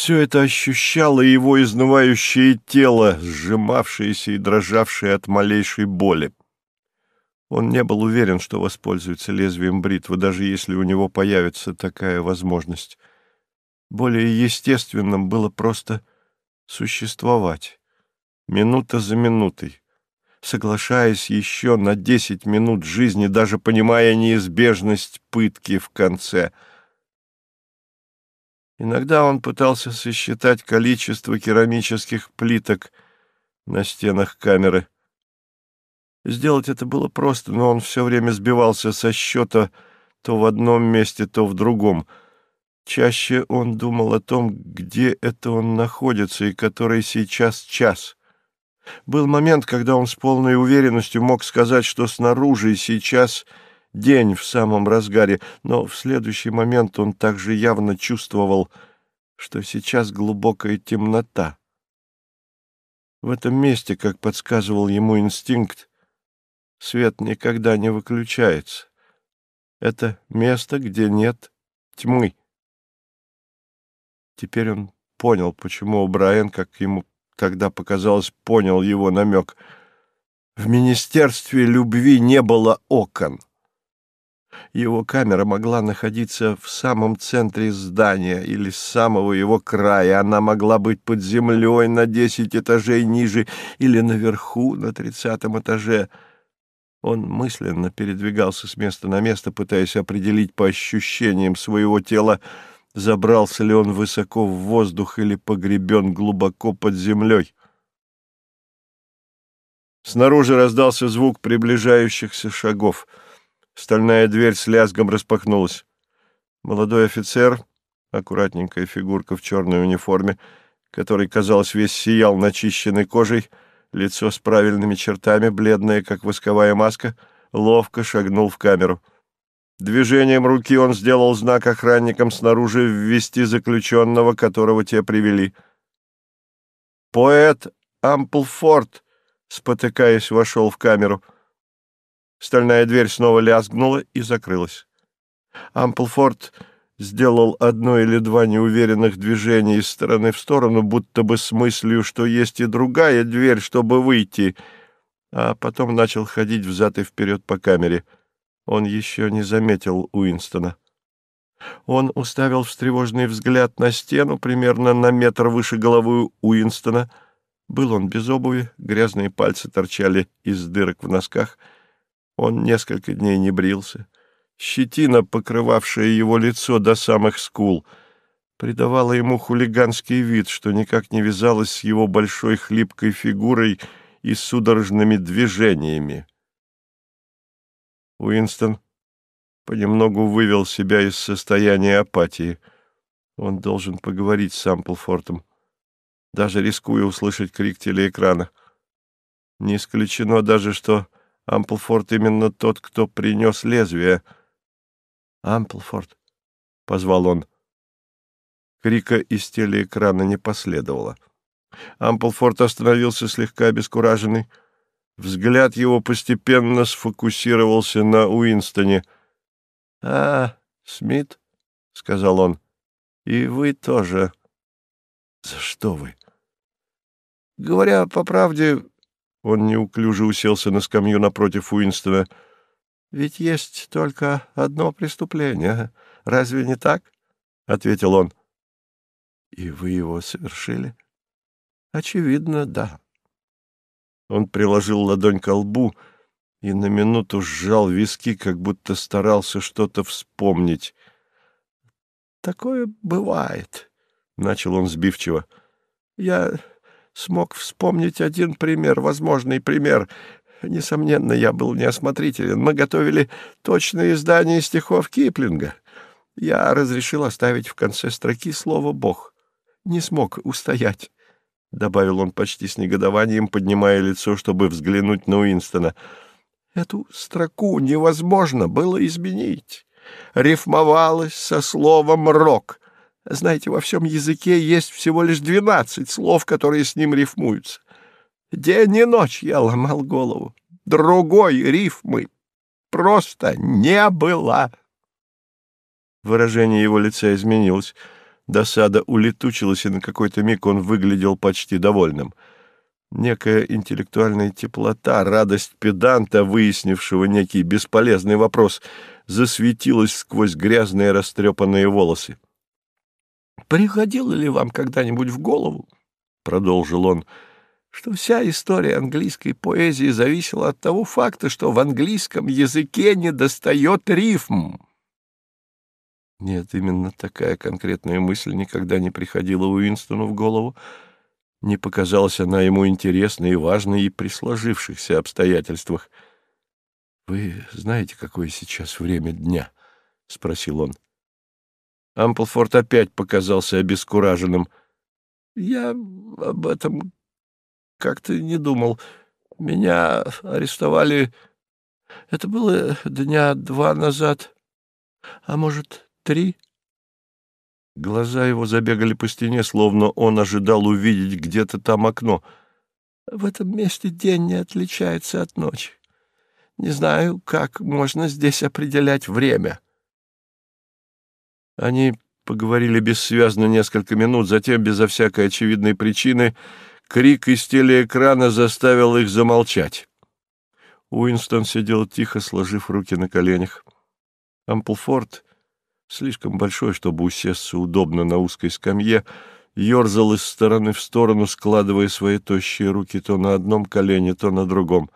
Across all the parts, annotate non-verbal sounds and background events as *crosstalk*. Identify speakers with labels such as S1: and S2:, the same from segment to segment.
S1: Все это ощущало его изнывающее тело, сжимавшееся и дрожавшее от малейшей боли. Он не был уверен, что воспользуется лезвием бритвы, даже если у него появится такая возможность. Более естественным было просто существовать, минута за минутой, соглашаясь еще на десять минут жизни, даже понимая неизбежность пытки в конце. Иногда он пытался сосчитать количество керамических плиток на стенах камеры. Сделать это было просто, но он все время сбивался со счета то в одном месте, то в другом — Чаще он думал о том, где это он находится и который сейчас час. Был момент, когда он с полной уверенностью мог сказать, что снаружи сейчас день в самом разгаре, но в следующий момент он также явно чувствовал, что сейчас глубокая темнота. В этом месте, как подсказывал ему инстинкт, свет никогда не выключается. Это место, где нет тьмы. Теперь он понял, почему Брайан, как ему тогда показалось, понял его намек. В Министерстве любви не было окон. Его камера могла находиться в самом центре здания или с самого его края. Она могла быть под землей на десять этажей ниже или наверху на тридцатом этаже. Он мысленно передвигался с места на место, пытаясь определить по ощущениям своего тела, забрался ли он высоко в воздух или погребен глубоко под землей. Снаружи раздался звук приближающихся шагов. Стальная дверь с лязгом распахнулась. Молодой офицер, аккуратненькая фигурка в черной униформе, который, казалось, весь сиял начищенной кожей, лицо с правильными чертами, бледное, как восковая маска, ловко шагнул в камеру. Движением руки он сделал знак охранникам снаружи ввести заключенного, которого те привели. Поэт Амплфорд, спотыкаясь, вошел в камеру. Стальная дверь снова лязгнула и закрылась. Амплфорд сделал одно или два неуверенных движения из стороны в сторону, будто бы с мыслью, что есть и другая дверь, чтобы выйти, а потом начал ходить взад и вперед по камере — он еще не заметил Уинстона. Он уставил встревоженный взгляд на стену, примерно на метр выше головы Уинстона. Был он без обуви, грязные пальцы торчали из дырок в носках. Он несколько дней не брился. Щетина, покрывавшая его лицо до самых скул, придавала ему хулиганский вид, что никак не вязалось с его большой хлипкой фигурой и судорожными движениями. Уинстон понемногу вывел себя из состояния апатии. Он должен поговорить с Амплфортом, даже рискуя услышать крик телеэкрана. Не исключено даже, что Амплфорд именно тот, кто принес лезвие. «Амплфорд», — позвал он. Крика из телеэкрана не последовало. Амплфорд остановился слегка обескураженный, Взгляд его постепенно сфокусировался на Уинстоне. — А, Смит, — сказал он, — и вы тоже. — За что вы? — Говоря по правде, он неуклюже уселся на скамью напротив Уинстона. — Ведь есть только одно преступление. Разве не так? — ответил он. — И вы его совершили? — Очевидно, да. Он приложил ладонь к лбу и на минуту сжал виски, как будто старался что-то вспомнить. «Такое бывает», — начал он сбивчиво. «Я смог вспомнить один пример, возможный пример. Несомненно, я был неосмотрителен. Мы готовили точное издание стихов Киплинга. Я разрешил оставить в конце строки слово «Бог». Не смог устоять. — добавил он почти с негодованием, поднимая лицо, чтобы взглянуть на Уинстона. «Эту строку невозможно было изменить. Рифмовалась со словом «рок». Знаете, во всем языке есть всего лишь двенадцать слов, которые с ним рифмуются. День и ночь я ломал голову. Другой рифмы просто не было». Выражение его лица изменилось. Досада улетучилась, и на какой-то миг он выглядел почти довольным. Некая интеллектуальная теплота, радость педанта, выяснившего некий бесполезный вопрос, засветилась сквозь грязные растрепанные волосы. «Приходило ли вам когда-нибудь в голову, — продолжил он, — что вся история английской поэзии зависела от того факта, что в английском языке недостает рифм?» Нет, именно такая конкретная мысль никогда не приходила Уинстону в голову. Не показалась она ему интересной и важной и при сложившихся обстоятельствах. «Вы знаете, какое сейчас время дня?» — спросил он. Амплфорд опять показался обескураженным. «Я об этом как-то не думал. Меня арестовали... Это было дня два назад, а может, три?» Глаза его забегали по стене, словно он ожидал увидеть где-то там окно. «В этом месте день не отличается от ночи. Не знаю, как можно здесь определять время». Они поговорили бессвязно несколько минут, затем, безо всякой очевидной причины, крик из телеэкрана заставил их замолчать. Уинстон сидел тихо, сложив руки на коленях. Амплфорд, слишком большой, чтобы усесться удобно на узкой скамье, ерзал из стороны в сторону, складывая свои тощие руки то на одном колене, то на другом.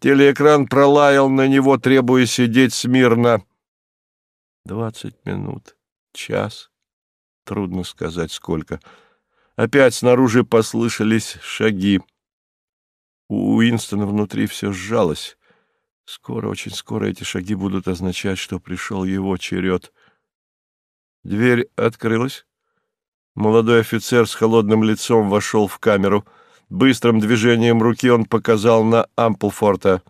S1: Телеэкран пролаял на него, требуя сидеть смирно. Двадцать минут, час, трудно сказать сколько. Опять снаружи послышались шаги. У Уинстона внутри все сжалось. Скоро, очень скоро эти шаги будут означать, что пришел его черед. Дверь открылась. Молодой офицер с холодным лицом вошел в камеру. Быстрым движением руки он показал на Амплфорта.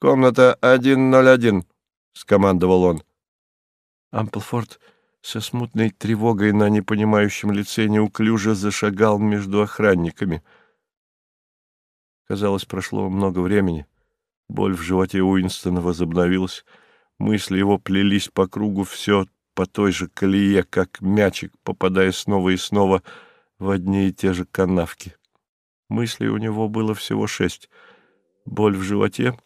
S1: «Комната 101», — скомандовал он. Амплфорд со смутной тревогой на непонимающем лице неуклюже зашагал между охранниками. Казалось, прошло много времени. Боль в животе Уинстона возобновилась. Мысли его плелись по кругу все по той же колее, как мячик, попадая снова и снова в одни и те же канавки. Мыслей у него было всего шесть. Боль в животе,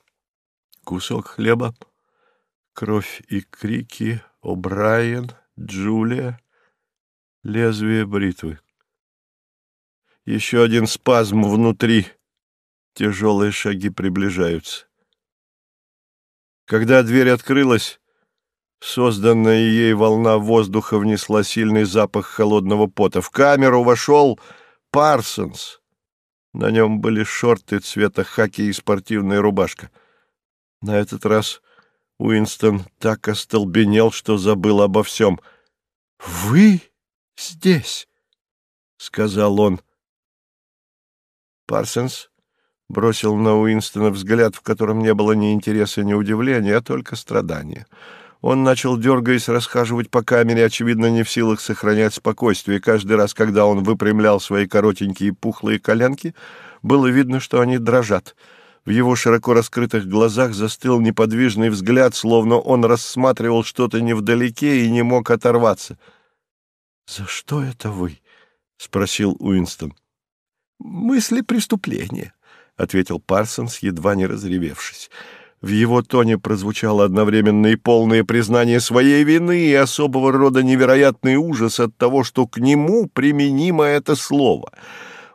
S1: кусок хлеба, кровь и крики, О'Брайен, Джулия, лезвие бритвы. Еще один спазм внутри. Тяжелые шаги приближаются. Когда дверь открылась, созданная ей волна воздуха внесла сильный запах холодного пота. В камеру вошел Парсонс. На нем были шорты цвета хаки и спортивная рубашка. На этот раз Уинстон так остолбенел, что забыл обо всем. «Вы здесь?» — сказал он. Парсонс бросил на Уинстона взгляд, в котором не было ни интереса, ни удивления, а только страдания. Он начал, дергаясь, расхаживать по камере, очевидно, не в силах сохранять спокойствие. Каждый раз, когда он выпрямлял свои коротенькие пухлые коленки, было видно, что они дрожат — в его широко раскрытых глазах застыл неподвижный взгляд, словно он рассматривал что-то невдалеке и не мог оторваться. «За что это вы?» — спросил Уинстон. «Мысли преступления», — ответил Парсонс, едва не разревевшись. В его тоне прозвучало одновременно и полное признание своей вины и особого рода невероятный ужас от того, что к нему применимо это слово.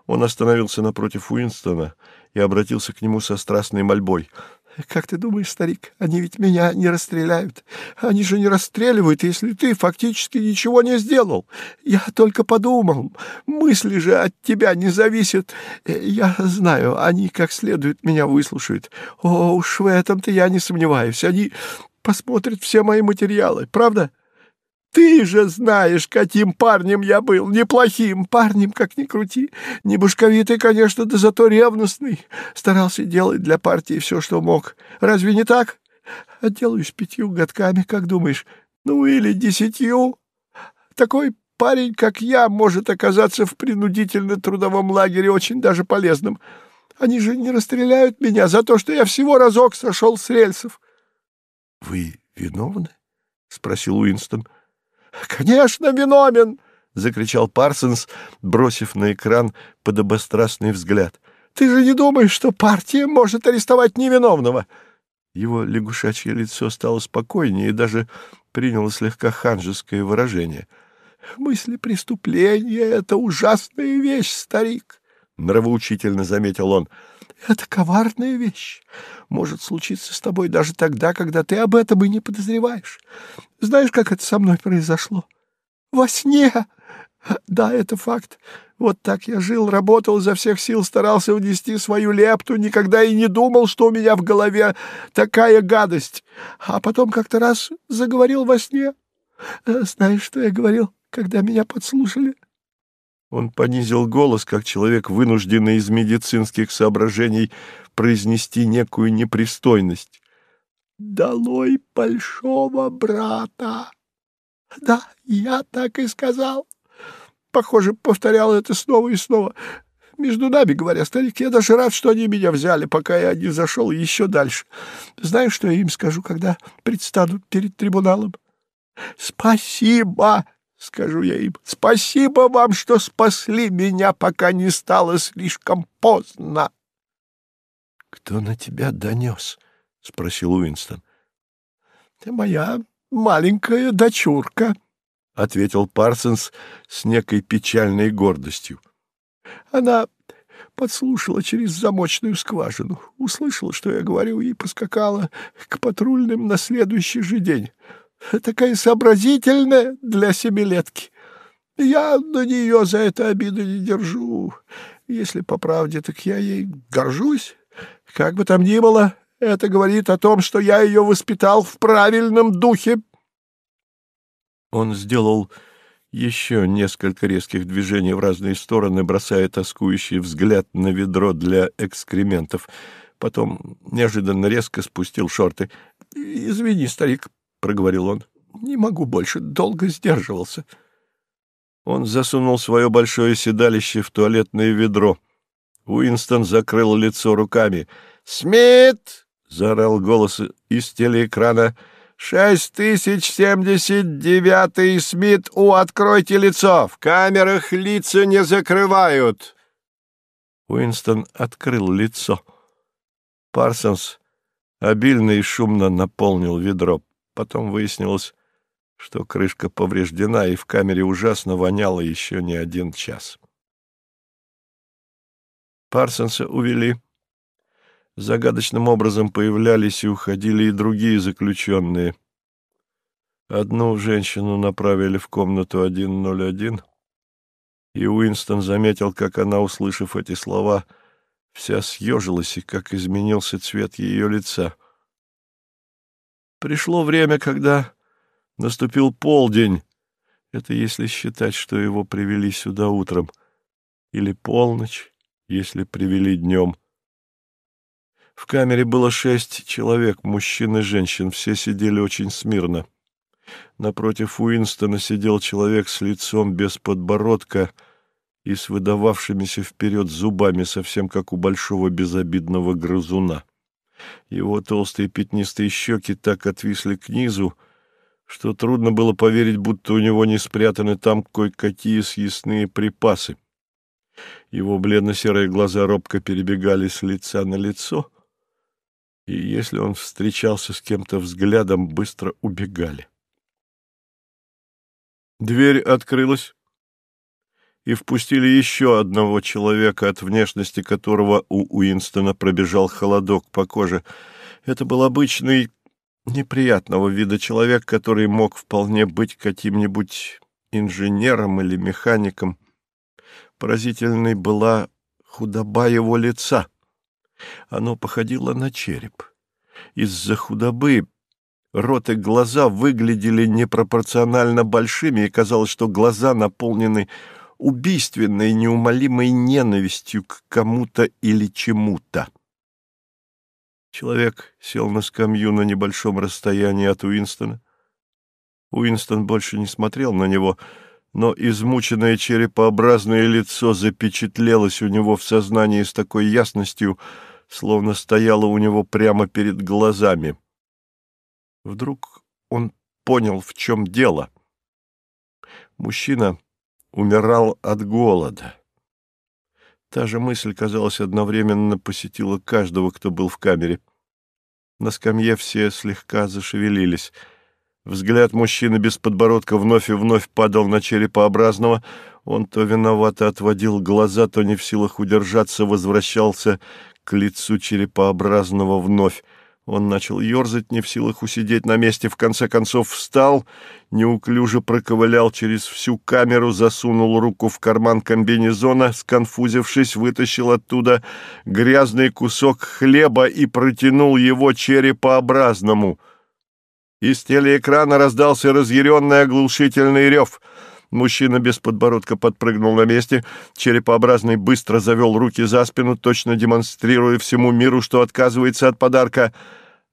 S1: Он остановился напротив Уинстона — и обратился к нему со страстной мольбой. «Как ты думаешь, старик, они ведь меня не расстреляют? Они же не расстреливают, если ты фактически ничего не сделал. Я только подумал. Мысли же от тебя не зависят. Я знаю, они как следует меня выслушают. О, уж в этом-то я не сомневаюсь. Они посмотрят все мои материалы, правда?» Ты же знаешь, каким парнем я был. Неплохим парнем, как ни крути. Не башковитый, конечно, да зато ревностный. Старался делать для партии все, что мог. Разве не так? Отделаюсь пятью годками, как думаешь? Ну, или десятью. Такой парень, как я, может оказаться в принудительно-трудовом лагере очень даже полезным. Они же не расстреляют меня за то, что я всего разок сошел с рельсов. — Вы виновны? — спросил Уинстон. — *laughs* «Конечно, виновен!» — закричал Парсонс, бросив на экран подобострастный взгляд. «Ты же не думаешь, что партия может арестовать невиновного?» Его лягушачье лицо стало спокойнее и даже приняло слегка ханжеское выражение. «Мысли преступления — это ужасная вещь, старик!» — нравоучительно заметил он. «Это коварная вещь. Может случиться с тобой даже тогда, когда ты об этом и не подозреваешь. Знаешь, как это со мной произошло? Во сне! Да, это факт. Вот так я жил, работал изо всех сил, старался внести свою лепту, никогда и не думал, что у меня в голове такая гадость. А потом как-то раз заговорил во сне. Знаешь, что я говорил, когда меня подслушали?» Он понизил голос, как человек, вынужденный из медицинских соображений произнести некую непристойность. «Долой большого брата!» «Да, я так и сказал. Похоже, повторял это снова и снова. Между нами, говоря, старик, я даже рад, что они меня взяли, пока я не зашел еще дальше. Знаешь, что я им скажу, когда предстанут перед трибуналом? Спасибо!» Скажу я им. Спасибо вам, что спасли меня, пока не стало слишком поздно. — Кто на тебя донес? — спросил Уинстон. — Моя маленькая дочурка, — ответил Парсонс с некой печальной гордостью. Она подслушала через замочную скважину, услышала, что я говорю, и поскакала к патрульным на следующий же день такая сообразительная для семилетки. Я на нее за это обиду не держу. Если по правде, так я ей горжусь. Как бы там ни было, это говорит о том, что я ее воспитал в правильном духе. Он сделал еще несколько резких движений в разные стороны, бросая тоскующий взгляд на ведро для экскрементов. Потом неожиданно резко спустил шорты. — Извини, старик, проговорил он. «Не могу больше, долго сдерживался». Он засунул свое большое седалище в туалетное ведро. Уинстон закрыл лицо руками. «Смит!» — заорал голос из телеэкрана. «Шесть тысяч семьдесят девятый, Смит, у, откройте лицо! В камерах лица не закрывают!» Уинстон открыл лицо. Парсонс обильно и шумно наполнил ведро. Потом выяснилось, что крышка повреждена, и в камере ужасно воняло еще не один час. Парсонса увели. Загадочным образом появлялись и уходили и другие заключенные. Одну женщину направили в комнату 101, и Уинстон заметил, как она, услышав эти слова, вся съежилась и как изменился цвет ее лица — Пришло время, когда наступил полдень. Это если считать, что его привели сюда утром. Или полночь, если привели днем. В камере было шесть человек, мужчин и женщин. Все сидели очень смирно. Напротив Уинстона сидел человек с лицом без подбородка и с выдававшимися вперед зубами, совсем как у большого безобидного грызуна. Его толстые пятнистые щеки так отвисли к низу, что трудно было поверить, будто у него не спрятаны там кое-какие съестные припасы. Его бледно-серые глаза робко перебегали с лица на лицо, и если он встречался с кем-то взглядом, быстро убегали. Дверь открылась, и впустили еще одного человека, от внешности которого у Уинстона пробежал холодок по коже. Это был обычный неприятного вида человек, который мог вполне быть каким-нибудь инженером или механиком. Поразительной была худоба его лица. Оно походило на череп. Из-за худобы рот и глаза выглядели непропорционально большими, и казалось, что глаза наполнены убийственной, неумолимой ненавистью к кому-то или чему-то. Человек сел на скамью на небольшом расстоянии от Уинстона. Уинстон больше не смотрел на него, но измученное черепообразное лицо запечатлелось у него в сознании с такой ясностью, словно стояло у него прямо перед глазами. Вдруг он понял, в чем дело — Мужчина умирал от голода. Та же мысль, казалось, одновременно посетила каждого, кто был в камере. На скамье все слегка зашевелились. Взгляд мужчины без подбородка вновь и вновь падал на черепообразного. Он то виновато отводил глаза, то не в силах удержаться, возвращался к лицу черепообразного вновь. Он начал ерзать, не в силах усидеть на месте, в конце концов встал, неуклюже проковылял через всю камеру, засунул руку в карман комбинезона, сконфузившись, вытащил оттуда грязный кусок хлеба и протянул его черепообразному. Из телеэкрана раздался разъяренный оглушительный рев — Мужчина без подбородка подпрыгнул на месте. Черепообразный быстро завел руки за спину, точно демонстрируя всему миру, что отказывается от подарка.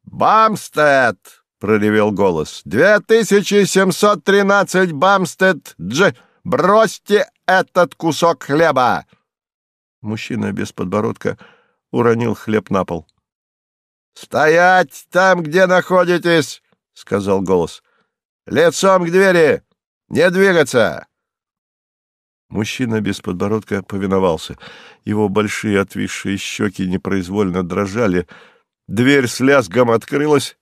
S1: «Бамстед!» — проревел голос. «Две тысячи семьсот тринадцать Бамстед Дж! Бросьте этот кусок хлеба!» Мужчина без подбородка уронил хлеб на пол. «Стоять там, где находитесь!» — сказал голос. «Лицом к двери!» «Не двигаться!» Мужчина без подбородка повиновался. Его большие отвисшие щеки непроизвольно дрожали. Дверь с лязгом открылась.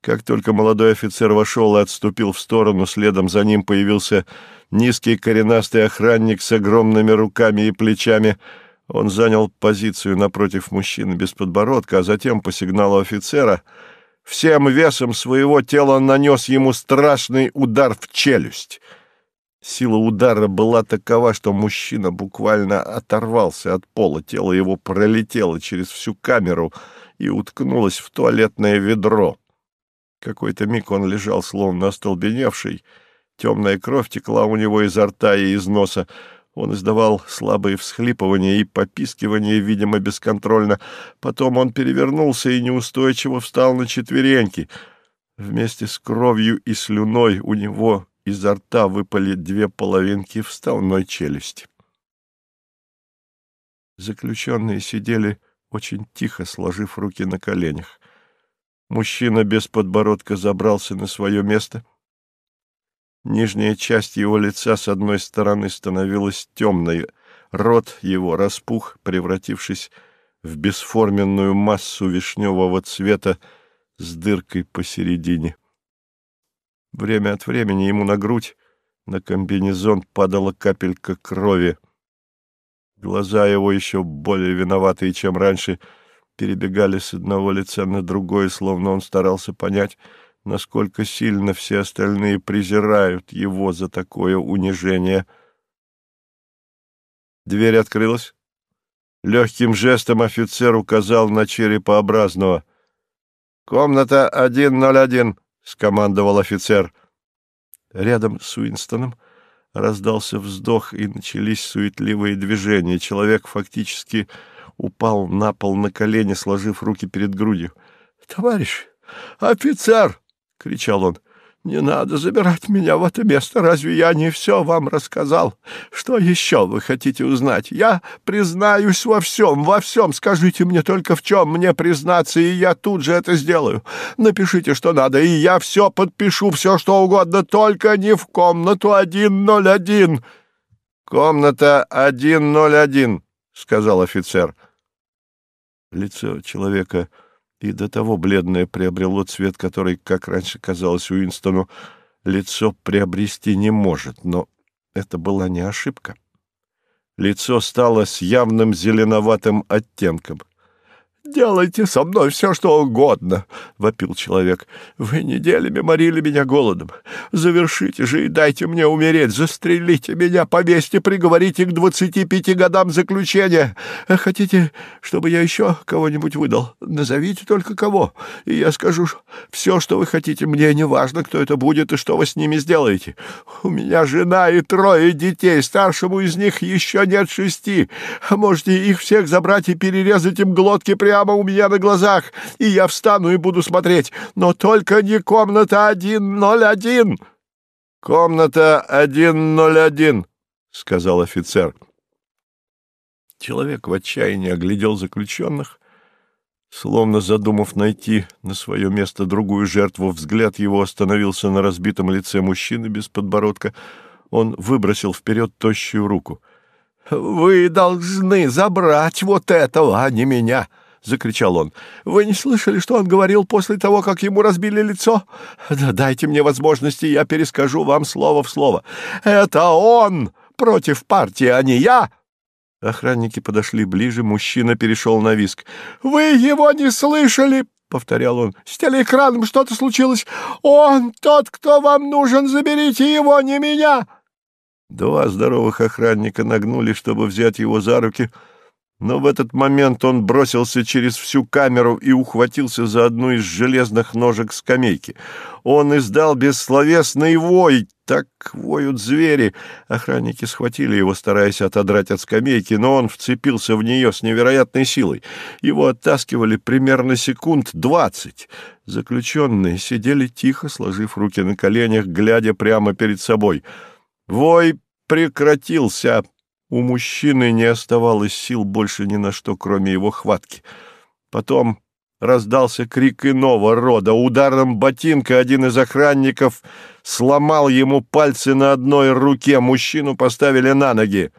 S1: Как только молодой офицер вошел и отступил в сторону, следом за ним появился низкий коренастый охранник с огромными руками и плечами. Он занял позицию напротив мужчины без подбородка, а затем, по сигналу офицера, всем весом своего тела нанес ему страшный удар в челюсть. Сила удара была такова, что мужчина буквально оторвался от пола, тело его пролетело через всю камеру и уткнулось в туалетное ведро. Какой-то миг он лежал, словно остолбеневший. Темная кровь текла у него изо рта и из носа. Он издавал слабые всхлипывания и попискивания, видимо, бесконтрольно. Потом он перевернулся и неустойчиво встал на четвереньки. Вместе с кровью и слюной у него изо рта выпали две половинки вставной челюсти. Заключенные сидели очень тихо, сложив руки на коленях. Мужчина без подбородка забрался на свое место. Нижняя часть его лица с одной стороны становилась темной, рот его распух, превратившись в бесформенную массу вишневого цвета с дыркой посередине. Время от времени ему на грудь, на комбинезон падала капелька крови. Глаза его еще более виноватые, чем раньше, перебегали с одного лица на другое, словно он старался понять, насколько сильно все остальные презирают его за такое унижение. Дверь открылась. Легким жестом офицер указал на черепообразного. «Комната 101», — скомандовал офицер. Рядом с Уинстоном раздался вздох, и начались суетливые движения. Человек фактически упал на пол на колени, сложив руки перед грудью. — Товарищ офицер! — кричал он. Не надо забирать меня в это место. Разве я не все вам рассказал? Что еще вы хотите узнать? Я признаюсь во всем, во всем. Скажите мне только, в чем мне признаться, и я тут же это сделаю. Напишите, что надо, и я все подпишу, все что угодно, только не в комнату 101. Комната 101, сказал офицер. Лицо человека и до того бледное приобрело цвет, который, как раньше казалось Уинстону, лицо приобрести не может, но это была не ошибка. Лицо стало с явным зеленоватым оттенком. «Делайте со мной все, что угодно», — вопил человек. «Вы неделями морили меня голодом. Завершите же и дайте мне умереть. Застрелите меня, повесьте, приговорите к двадцати пяти годам заключения. Хотите, чтобы я еще кого-нибудь выдал? Назовите только кого, и я скажу все, что вы хотите. Мне не важно, кто это будет и что вы с ними сделаете. У меня жена и трое детей, старшему из них еще нет шести. Можете их всех забрать и перерезать им глотки прямо прямо у меня на глазах, и я встану и буду смотреть. Но только не комната 101. Комната 101, сказал офицер. Человек в отчаянии оглядел заключенных, словно задумав найти на свое место другую жертву, взгляд его остановился на разбитом лице мужчины без подбородка. Он выбросил вперед тощую руку.
S2: «Вы должны забрать вот этого, а не меня!» — закричал он. «Вы не слышали, что он говорил после того, как ему разбили лицо? Да дайте мне возможности, я перескажу вам слово в слово. Это он против партии, а не я!»
S1: Охранники подошли ближе, мужчина перешел на виск.
S2: «Вы его не слышали!» — повторял он. «С телеэкраном что-то случилось. Он тот, кто вам нужен. Заберите его, не меня!»
S1: Два здоровых охранника нагнули, чтобы взять его за руки — но в этот момент он бросился через всю камеру и ухватился за одну из железных ножек скамейки. Он издал бессловесный вой, так воют звери. Охранники схватили его, стараясь отодрать от скамейки, но он вцепился в нее с невероятной силой. Его оттаскивали примерно секунд двадцать. Заключенные сидели тихо, сложив руки на коленях, глядя прямо перед собой. Вой прекратился, у мужчины не оставалось сил больше ни на что, кроме его хватки. Потом раздался крик иного рода. Ударом ботинка один из охранников сломал ему пальцы на одной руке. Мужчину поставили на ноги.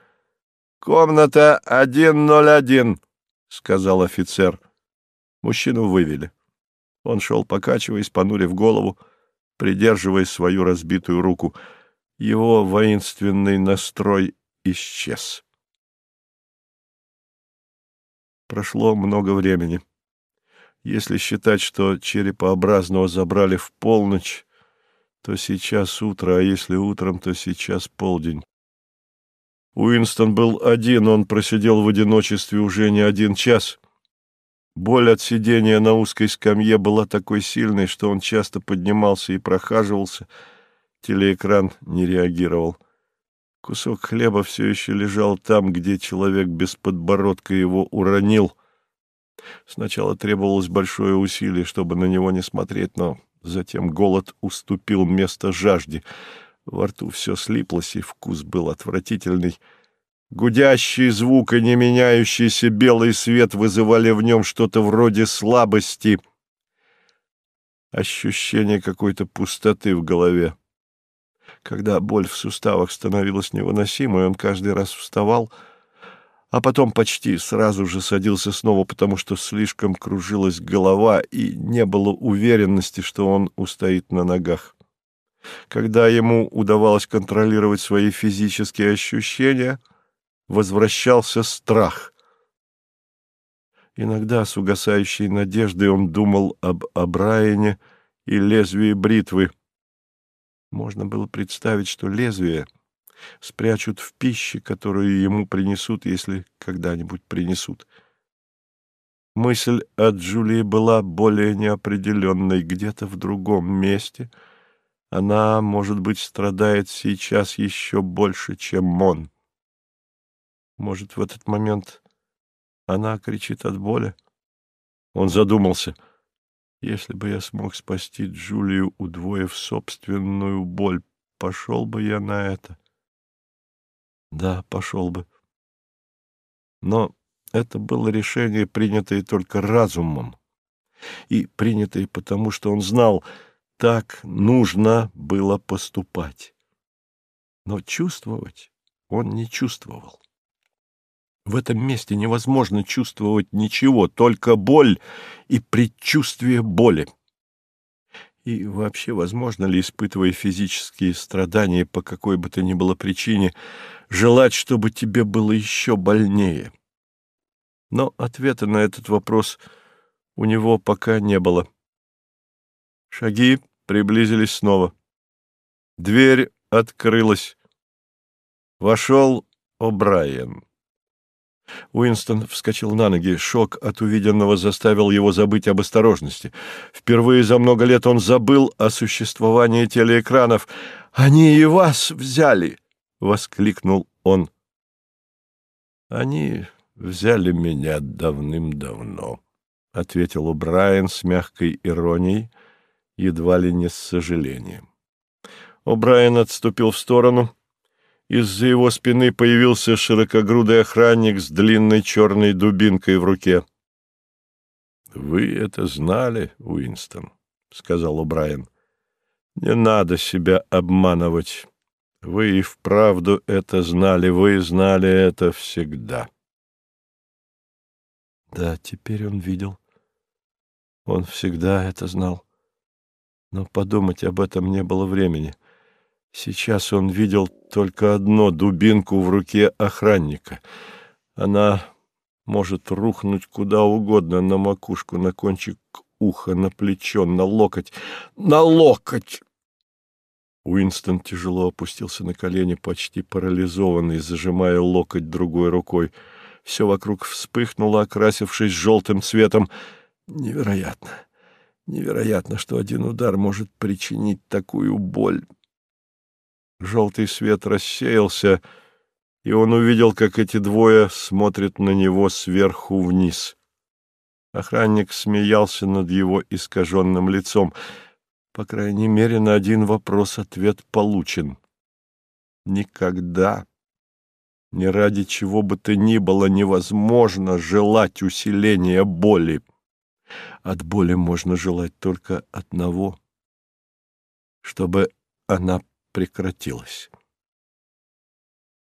S1: «Комната 101», — сказал офицер. Мужчину вывели. Он шел, покачиваясь, понурив голову, придерживая свою разбитую руку. Его воинственный настрой исчез. Прошло много времени. Если считать, что черепообразного забрали в полночь, то сейчас утро, а если утром, то сейчас полдень. Уинстон был один, он просидел в одиночестве уже не один час. Боль от сидения на узкой скамье была такой сильной, что он часто поднимался и прохаживался. Телеэкран не реагировал. Кусок хлеба все еще лежал там, где человек без подбородка его уронил. Сначала требовалось большое усилие, чтобы на него не смотреть, но затем голод уступил место жажде. Во рту все слиплось, и вкус был отвратительный. Гудящий звук и не меняющийся белый свет вызывали в нем что-то вроде слабости, ощущение какой-то пустоты в голове. Когда боль в суставах становилась невыносимой, он каждый раз вставал, а потом почти сразу же садился снова, потому что слишком кружилась голова и не было уверенности, что он устоит на ногах. Когда ему удавалось контролировать свои физические ощущения, возвращался страх. Иногда с угасающей надеждой он думал об Абрайене и лезвии бритвы — можно было представить, что лезвие спрячут в пище, которую ему принесут, если когда-нибудь принесут. Мысль о Джулии была более неопределенной где-то в другом месте. Она, может быть, страдает сейчас еще больше, чем Мон. Может, в этот момент она кричит от боли? Он задумался — если бы я смог спасти Джулию, удвоив собственную боль, пошел бы я на это? Да, пошел бы. Но это было решение, принятое только разумом, и принятое потому, что он знал, так нужно было поступать. Но чувствовать он не чувствовал. В этом месте невозможно чувствовать ничего, только боль и предчувствие боли. И вообще, возможно ли, испытывая физические страдания по какой бы то ни было причине, желать, чтобы тебе было еще больнее? Но ответа на этот вопрос у него пока не было. Шаги приблизились снова. Дверь открылась. Вошел О'Брайен. Уинстон вскочил на ноги. Шок от увиденного заставил его забыть об осторожности. Впервые за много лет он забыл о существовании телеэкранов. «Они и вас взяли!» — воскликнул он. «Они взяли меня давным-давно», — ответил О'Брайен с мягкой иронией, едва ли не с сожалением. О'Брайен отступил в сторону из-за его спины появился широкогрудый охранник с длинной черной дубинкой в руке. — Вы это знали, Уинстон, — сказал О'Брайен. — Не надо себя обманывать. Вы и вправду это знали, вы знали это всегда.
S2: Да, теперь он видел. Он всегда это знал. Но подумать об этом не было времени. Сейчас он видел только одно — дубинку в руке охранника. Она может рухнуть куда угодно, на макушку, на кончик уха, на плечо, на локоть. На локоть! Уинстон тяжело опустился на колени, почти парализованный, зажимая локоть другой рукой. Все вокруг вспыхнуло, окрасившись желтым цветом. Невероятно! Невероятно, что один удар может причинить такую боль. Желтый свет рассеялся, и он увидел, как эти двое смотрят на него сверху вниз. Охранник смеялся над его искаженным лицом — по крайней мере, на один вопрос ответ получен. Никогда, ни ради чего бы то ни было, невозможно желать усиления боли. От боли можно желать только одного, чтобы она прекратилась.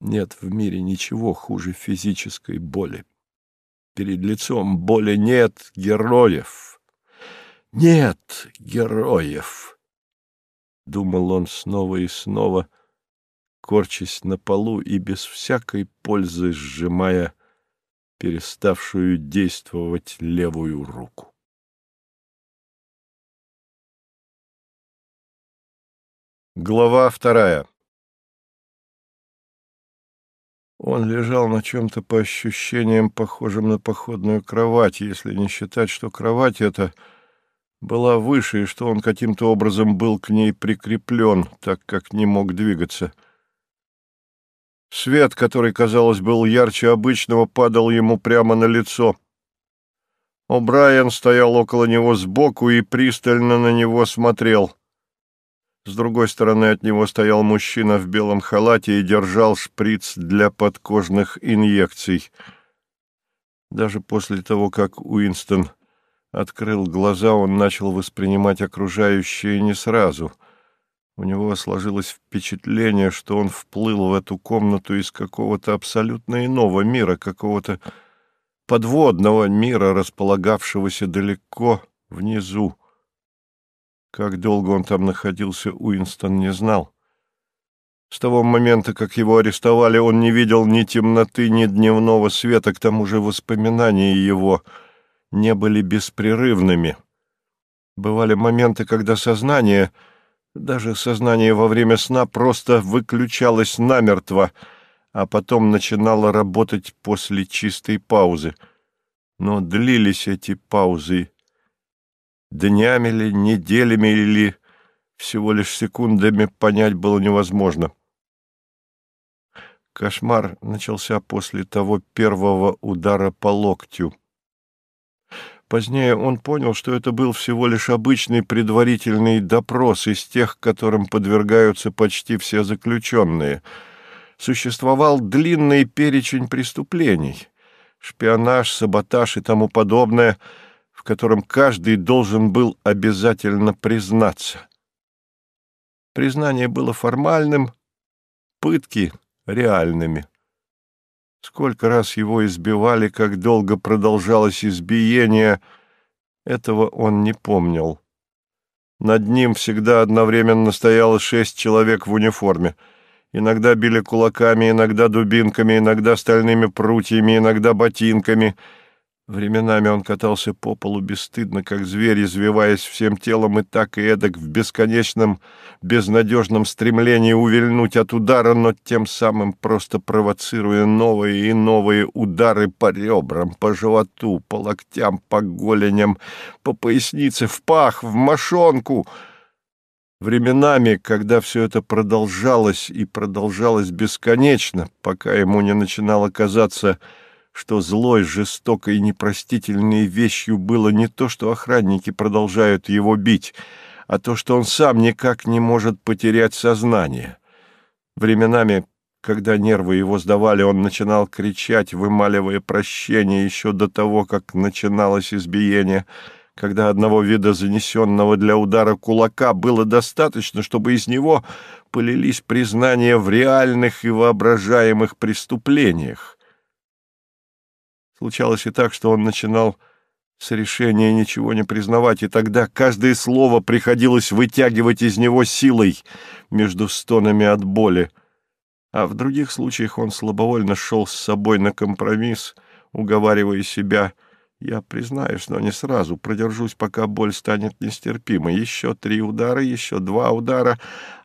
S2: Нет в мире ничего хуже физической боли. Перед лицом боли нет героев, нет героев. Думал он снова и снова, корчась на полу и без всякой пользы сжимая переставшую действовать левую руку. Глава вторая Он лежал на чем-то по ощущениям, похожем на походную кровать, если не считать, что кровать эта — была выше, и что он каким-то образом был к ней прикреплен, так как не мог двигаться. Свет, который, казалось, был ярче обычного, падал ему прямо на лицо. О'Брайен стоял около него сбоку и пристально на него смотрел. С другой стороны от него стоял мужчина в белом халате и держал шприц для подкожных инъекций. Даже после того, как Уинстон открыл глаза, он начал воспринимать окружающее не сразу. У него сложилось впечатление, что он вплыл в эту комнату из какого-то абсолютно иного мира, какого-то подводного мира, располагавшегося далеко внизу. Как долго он там находился, Уинстон не знал. С того момента, как его арестовали, он не видел ни темноты, ни дневного света, к тому же воспоминания его — не были беспрерывными. Бывали моменты, когда сознание, даже сознание во время сна, просто выключалось намертво, а потом начинало работать после чистой паузы. Но длились эти паузы днями ли, неделями или всего лишь секундами понять было невозможно. Кошмар начался после того первого удара по локтю. Позднее он понял, что это был всего лишь обычный предварительный допрос из тех, которым подвергаются почти все заключенные. Существовал длинный перечень преступлений — шпионаж, саботаж и тому подобное, в котором каждый должен был обязательно признаться. Признание было формальным, пытки — реальными. Сколько раз его избивали, как долго продолжалось избиение, этого он не помнил. Над ним всегда одновременно стояло шесть человек в униформе. Иногда били кулаками, иногда дубинками, иногда стальными прутьями, иногда ботинками — Временами он катался по полу бесстыдно, как зверь, извиваясь всем телом и так и эдак в бесконечном, безнадежном стремлении увильнуть от удара, но тем самым просто провоцируя новые и новые удары по ребрам, по животу, по локтям, по голеням, по пояснице, в пах, в мошонку. Временами, когда все это продолжалось и продолжалось бесконечно, пока ему не начинало казаться что злой, жестокой и непростительной вещью было не то, что охранники продолжают его бить, а то, что он сам никак не может потерять сознание. Временами, когда нервы его сдавали, он начинал кричать, вымаливая прощение еще до того, как начиналось избиение.
S1: когда одного вида занесенного для удара кулака было достаточно, чтобы из него полились признания в реальных и воображаемых преступлениях. Случалось и так, что он начинал с решения ничего не признавать, и тогда каждое слово приходилось вытягивать из него силой между стонами от боли. А в других случаях он слабовольно шел с собой на компромисс, уговаривая себя — я признаюсь, но не сразу. Продержусь, пока боль станет нестерпимой. Еще три удара, еще два удара,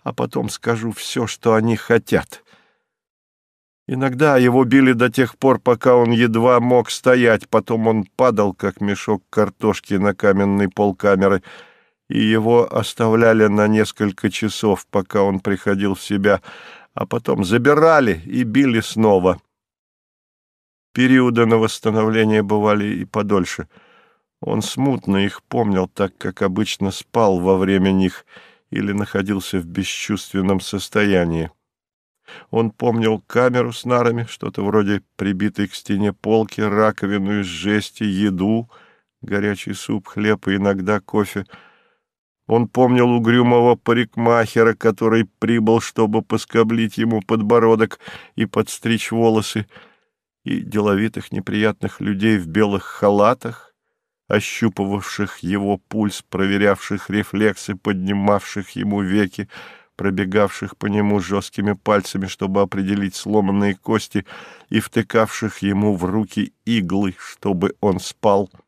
S1: а потом скажу все, что они хотят. Иногда его били до тех пор, пока он едва мог стоять. Потом он падал, как мешок картошки на каменный пол камеры, и его оставляли на несколько часов, пока он приходил в себя, а потом забирали и били снова. Периоды на восстановление бывали и подольше. Он смутно их помнил, так как обычно спал во время них или находился в бесчувственном состоянии. Он помнил камеру с нарами, что-то вроде прибитой к стене полки, раковину из жести, еду, горячий суп, хлеб и иногда кофе. Он помнил угрюмого парикмахера, который прибыл, чтобы поскоблить ему подбородок и подстричь волосы, и деловитых неприятных людей в белых халатах, ощупывавших его пульс, проверявших рефлексы, поднимавших ему веки, пробегавших по нему жесткими пальцами, чтобы определить сломанные кости, и втыкавших ему в руки иглы, чтобы он спал —